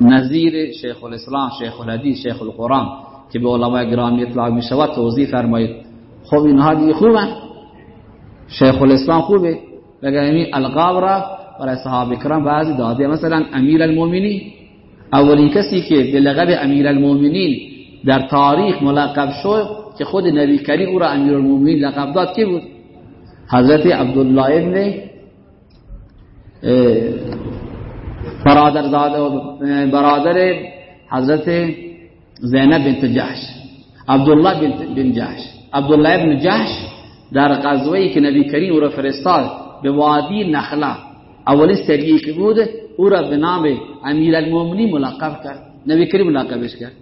نظیر شیخ الاسلام شیخ الحدیث شیخ القرآن که به علماء گرامی اطلاق می شود توضیح فرمایید. خب اینها دیگه خوبه؟ شیخ الاسلام خوبه؟ بگه این القاب را برای صحابه کرام بعضی داده. مثلا امیر المومنین اولین کسی که به لقب امیر المومنین در تاریخ ملقب شد که خود نبی کریم او را امیر المومنین لقب داد کی بود؟ حضرت عبدالله ابن برادر برادر حضرت زینب بنت جحش عبدالله بن جحش. عبدالله ابن جحش در غزوهی که نبی کریم او را فرستاد به وادی نخله. اولین سریعی که بود او را به نام امیر المومنی ملقب کرد. نبی کریم ملقبش کرد.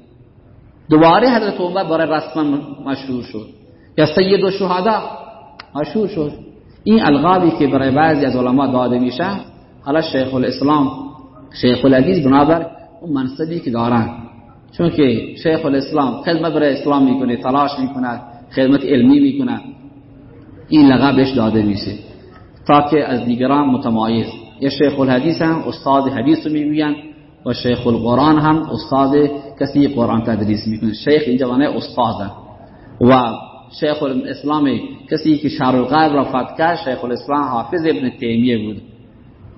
دوباره حضرت عمر برای رسما مشهور شد. یا سید و شهدا مشهور شد. این القابی که برای بعضی از علما داده میشه حالا شیخ الاسلام شیخ الحدیث بنابر اون منصبی که دارن. چون که شیخ الاسلام خدمت برای اسلام می‌کنه تلاش می‌کنه خدمت علمی می‌کنه. این لقبش داده میشه. تا که از دیگران متمایز. یا شیخ الحدیث هم استاد حدیث رو می‌گوین و شیخ القرآن هم استاد کسی قرآن تدریس می‌کنه. شیخ اینجا معنی استاد. و شیخ الاسلام کسی که شهر الغیب را فتح شیخ الاسلام حافظ ابن تیمیه بود.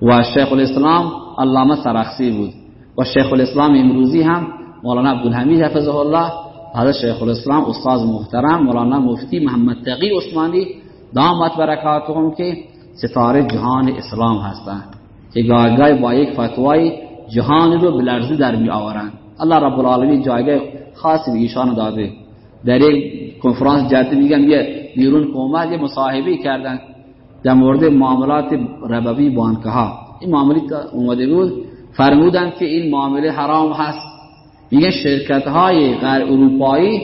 و شیخ الاسلام علامه سرخسی بود. و شیخ الاسلام امروزی هم مولانا عبدالحمید حفظه الله حضرت شیخ الاسلام استاد محترم مولانا مفتی محمد تقی عثمانی دامت برکاتهم که ستاره جهان اسلام هستند که گاهگاه با یک فتوای جهان رو بلرزی در می آورند. الله رب العالمین جایگاه خاصی به ایشان داده. در یک کنفرانس جدی میگن یه بیرون قومت یه مصاحبه کردن. در مورد معاملات ربوی بانک ها این معاملی اومده بود فرمودن که این معامله حرام هست. میگن شرکت های غیر اروپایی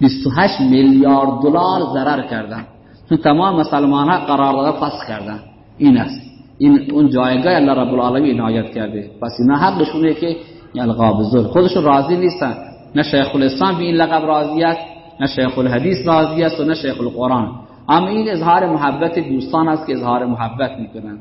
28 میلیارد دلار ضرر کردن. چون تمام مسلمان ها قرارداد فسخ کردن. این است. این اون جایگاه الله رب العالمین عنایت کرده. پس اینا حقشونه که القاب ظلم خودشون راضی نیستن. نه شیخ الاسلام به این لقب راضی است نه شیخ الحدیث راضی است و نه شیخ القرآن. اما این اظهار محبت دوستان است که اظهار محبت می‌کنن